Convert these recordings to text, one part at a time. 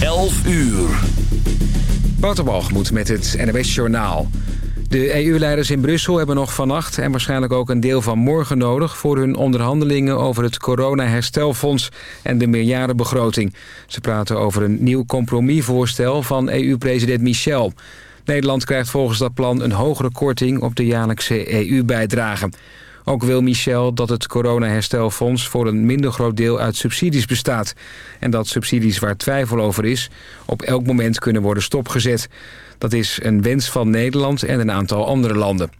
11 uur. Waterbalgemoed met het NWS Journaal. De EU-leiders in Brussel hebben nog vannacht en waarschijnlijk ook een deel van morgen nodig... voor hun onderhandelingen over het corona-herstelfonds en de meerjarenbegroting. Ze praten over een nieuw compromisvoorstel van EU-president Michel. Nederland krijgt volgens dat plan een hogere korting op de jaarlijkse EU-bijdrage. Ook wil Michel dat het coronaherstelfonds voor een minder groot deel uit subsidies bestaat. En dat subsidies waar twijfel over is op elk moment kunnen worden stopgezet. Dat is een wens van Nederland en een aantal andere landen.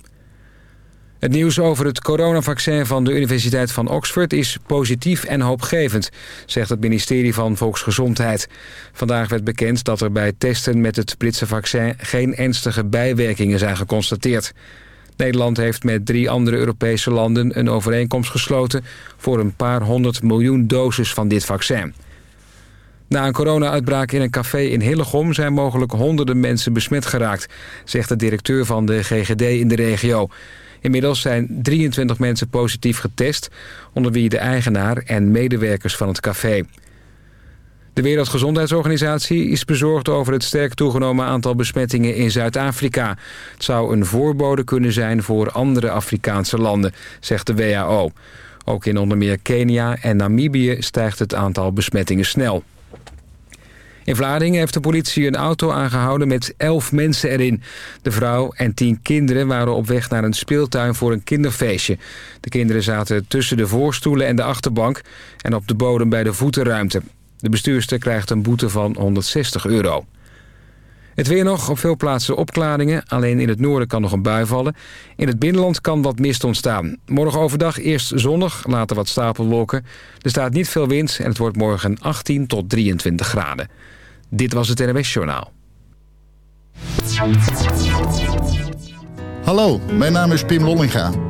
Het nieuws over het coronavaccin van de Universiteit van Oxford is positief en hoopgevend, zegt het ministerie van Volksgezondheid. Vandaag werd bekend dat er bij testen met het Britse vaccin geen ernstige bijwerkingen zijn geconstateerd. Nederland heeft met drie andere Europese landen een overeenkomst gesloten... voor een paar honderd miljoen doses van dit vaccin. Na een corona-uitbraak in een café in Hillegom... zijn mogelijk honderden mensen besmet geraakt... zegt de directeur van de GGD in de regio. Inmiddels zijn 23 mensen positief getest... onder wie de eigenaar en medewerkers van het café. De Wereldgezondheidsorganisatie is bezorgd over het sterk toegenomen aantal besmettingen in Zuid-Afrika. Het zou een voorbode kunnen zijn voor andere Afrikaanse landen, zegt de WHO. Ook in onder meer Kenia en Namibië stijgt het aantal besmettingen snel. In Vlaardingen heeft de politie een auto aangehouden met elf mensen erin. De vrouw en tien kinderen waren op weg naar een speeltuin voor een kinderfeestje. De kinderen zaten tussen de voorstoelen en de achterbank... en op de bodem bij de voetenruimte. De bestuurster krijgt een boete van 160 euro. Het weer nog, op veel plaatsen opklaringen. Alleen in het noorden kan nog een bui vallen. In het binnenland kan wat mist ontstaan. Morgen overdag eerst zonnig, later wat stapelwolken. Er staat niet veel wind en het wordt morgen 18 tot 23 graden. Dit was het NWS Journaal. Hallo, mijn naam is Pim Lollinga.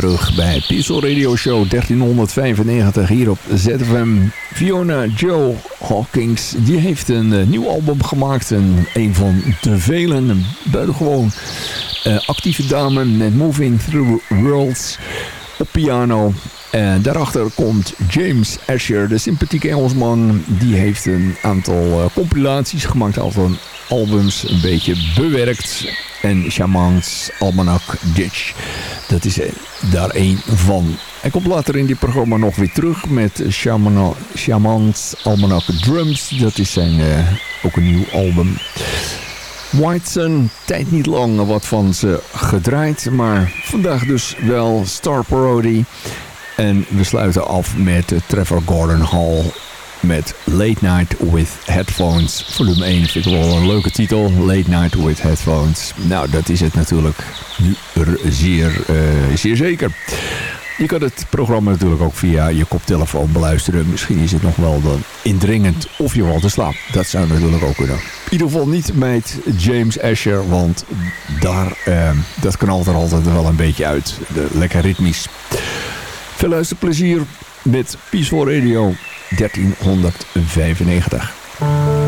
Terug bij Pixel Radio Show 1395 hier op ZFM. Fiona Joe Hawkins, die heeft een uh, nieuw album gemaakt. En een van de velen, een buitengewoon uh, actieve dame met Moving Through Worlds op piano. En daarachter komt James Asher, de sympathieke Engelsman. Die heeft een aantal compilaties gemaakt, aantal albums een beetje bewerkt. En Shaman's Almanac Ditch, dat is daar een van. Hij komt later in dit programma nog weer terug met Shaman, Shaman's Almanac Drums. Dat is zijn, uh, ook een nieuw album. White Sun, tijd niet lang wat van ze gedraaid. Maar vandaag dus wel Star Parody. En we sluiten af met Trevor Gordon Hall met Late Night with Headphones. Volume 1 vind ik wel een leuke titel. Late Night with Headphones. Nou, dat is het natuurlijk nu zeer, uh, zeer zeker. Je kan het programma natuurlijk ook via je koptelefoon beluisteren. Misschien is het nog wel dan indringend of je valt te slaap. Dat zou natuurlijk ook kunnen. In ieder geval niet met James Asher, want daar, uh, dat knalt er altijd wel een beetje uit. De, lekker ritmisch. Veel luisterplezier met Peaceful Radio 1395.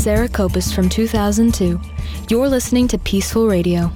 Sarah Copus from 2002. You're listening to Peaceful Radio.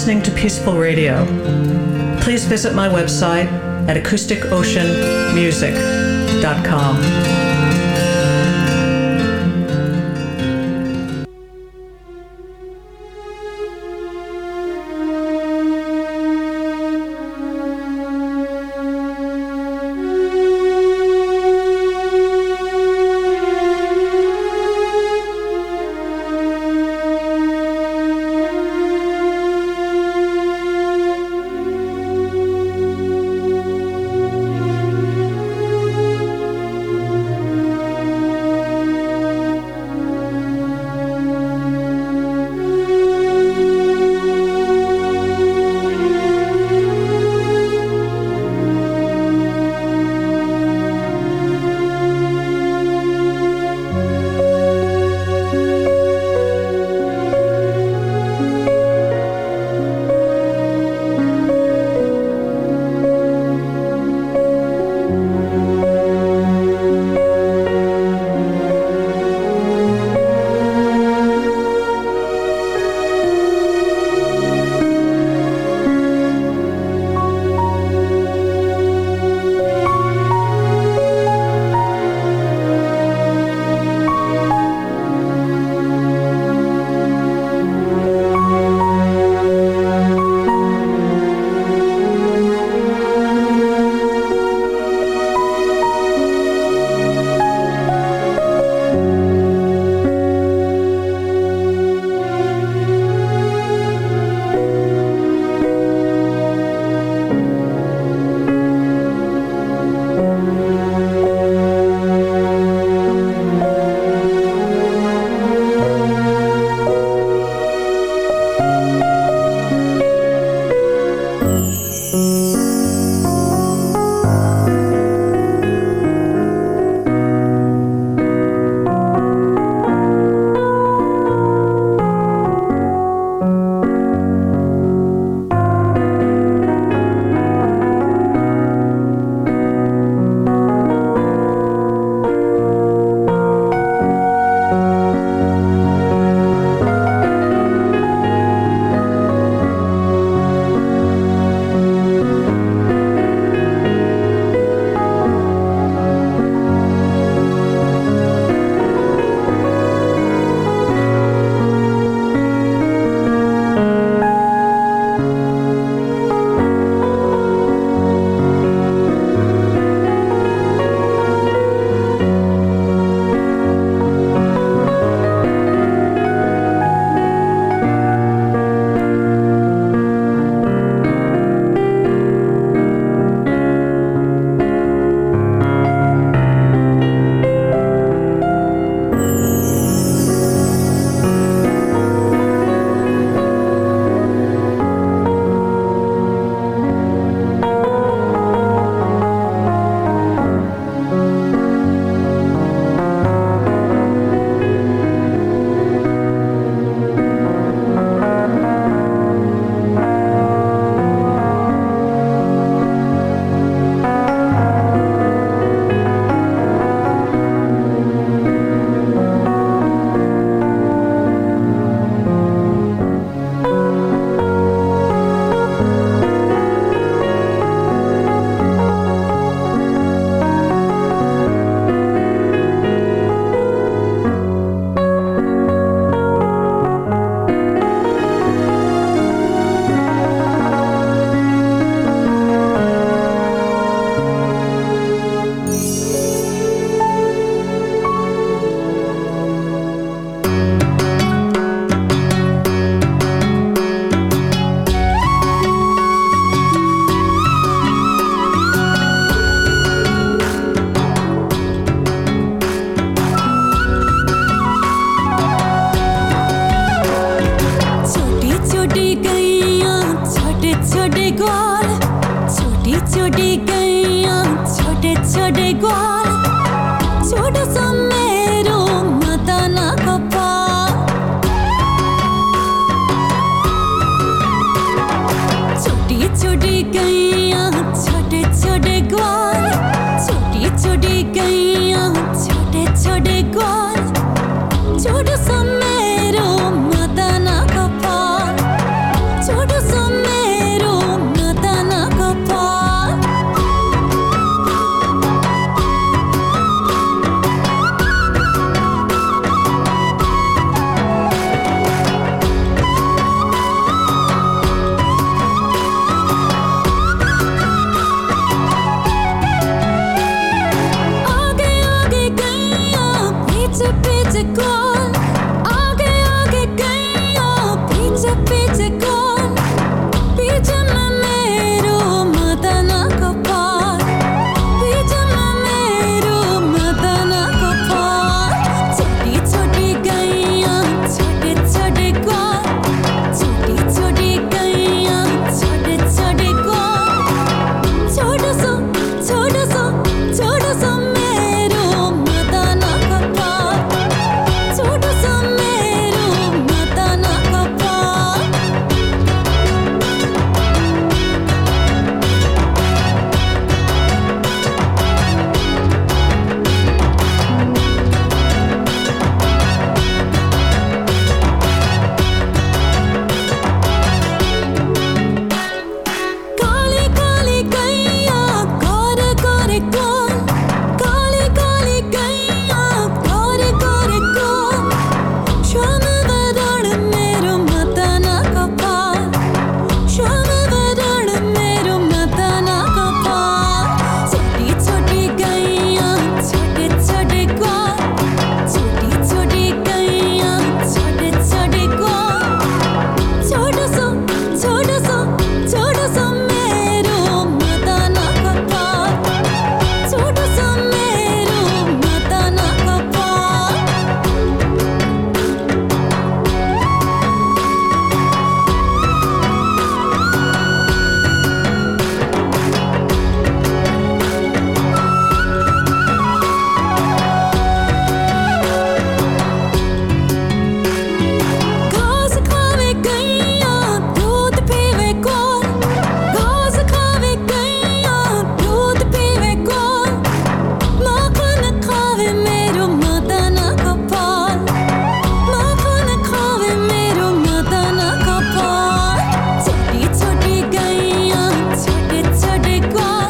Listening to Peaceful Radio. Please visit my website at acousticoceanmusic.com. Oh.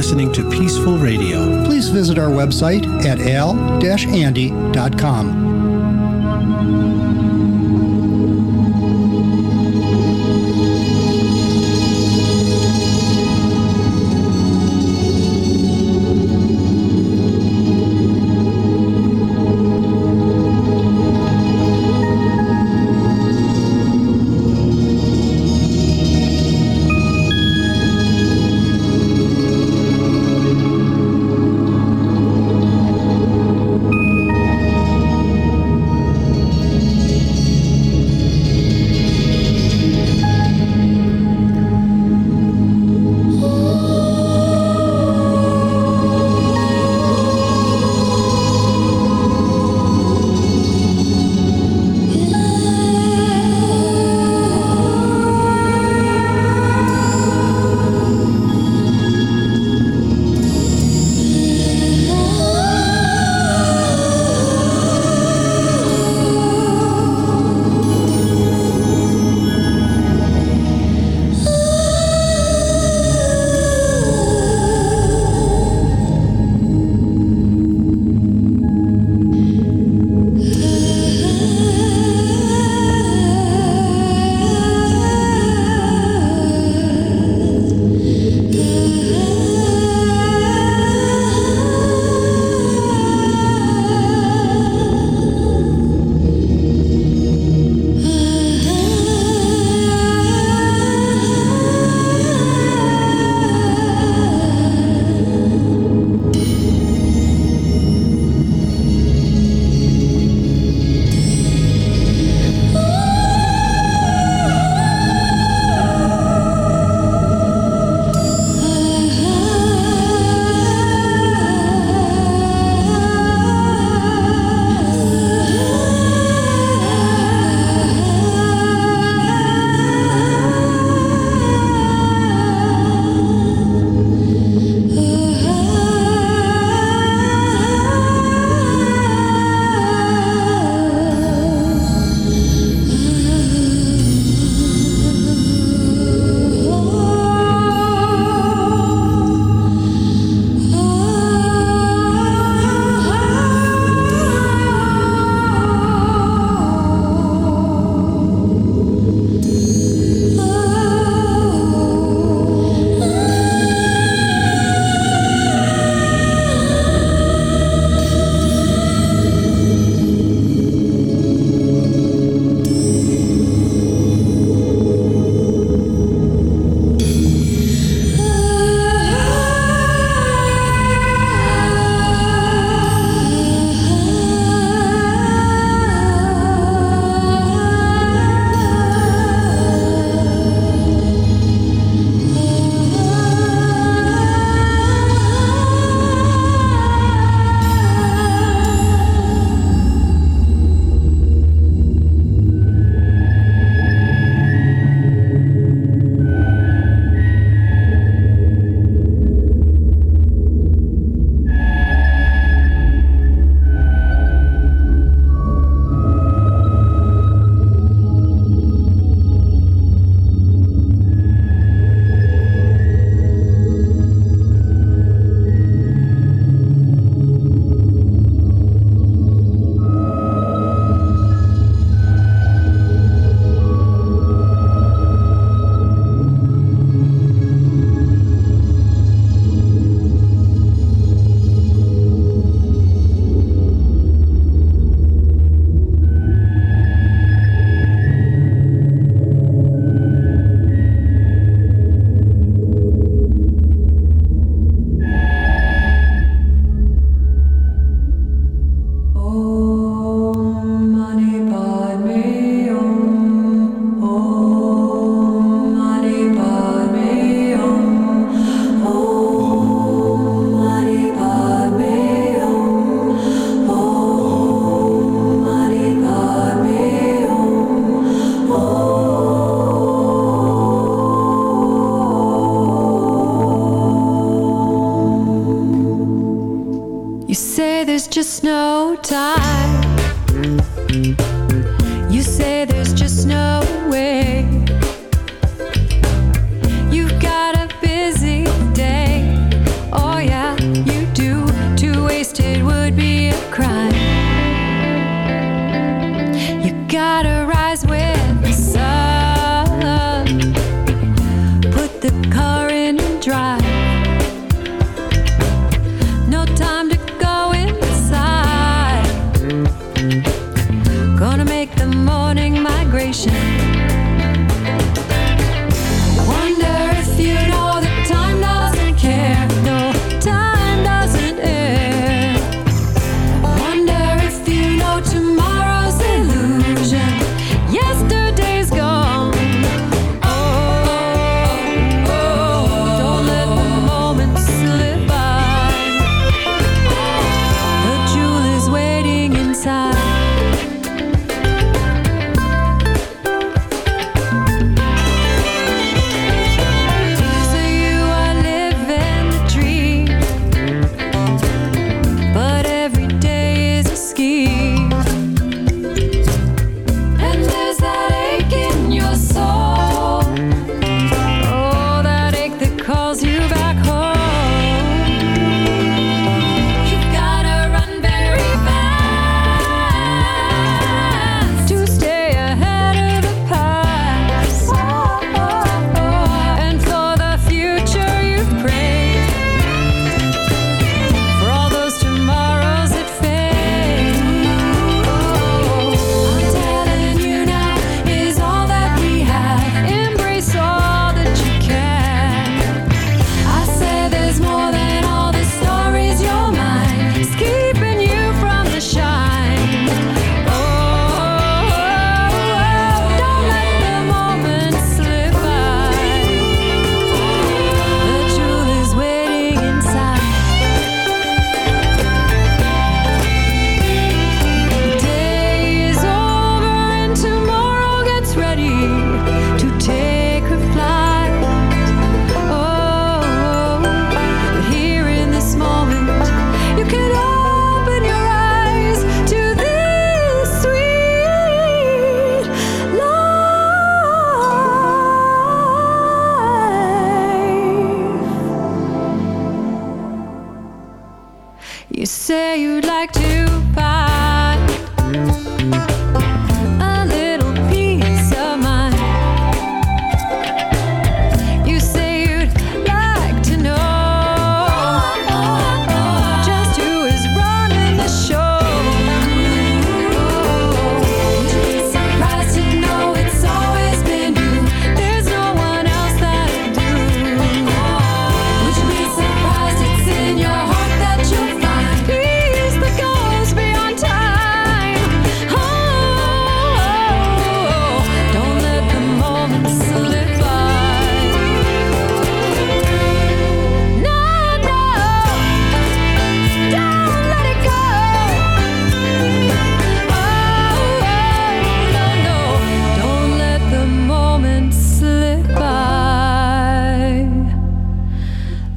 Listening to Peaceful Radio. Please visit our website at al-andy.com. no time.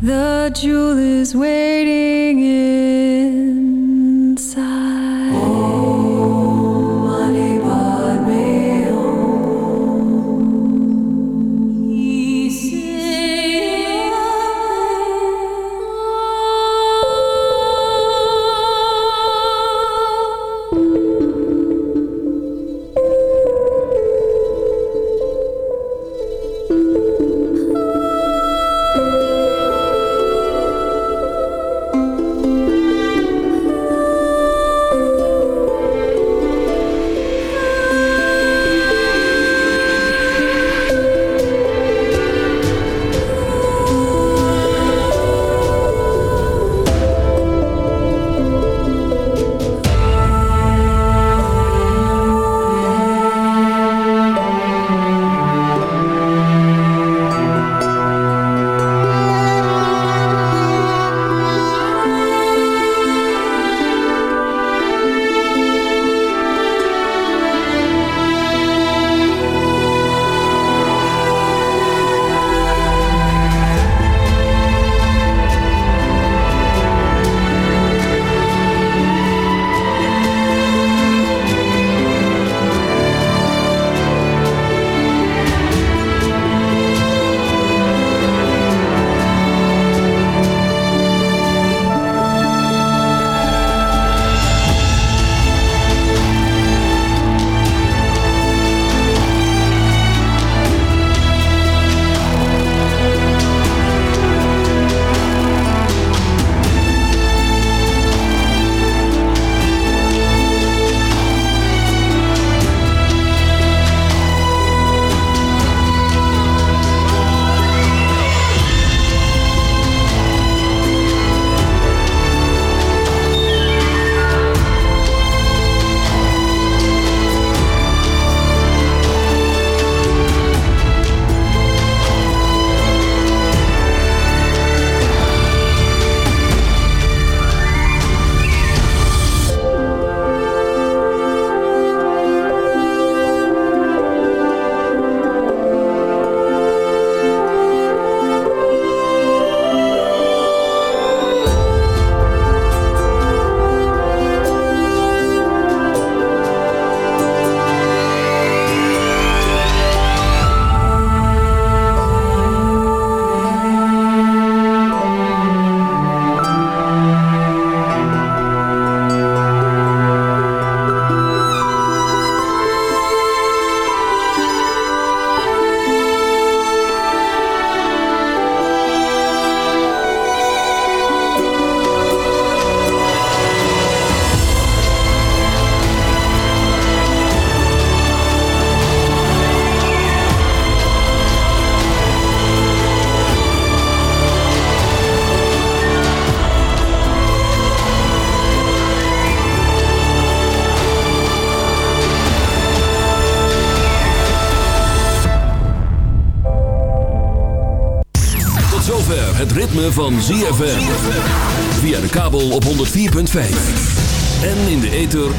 The jewel is waiting in.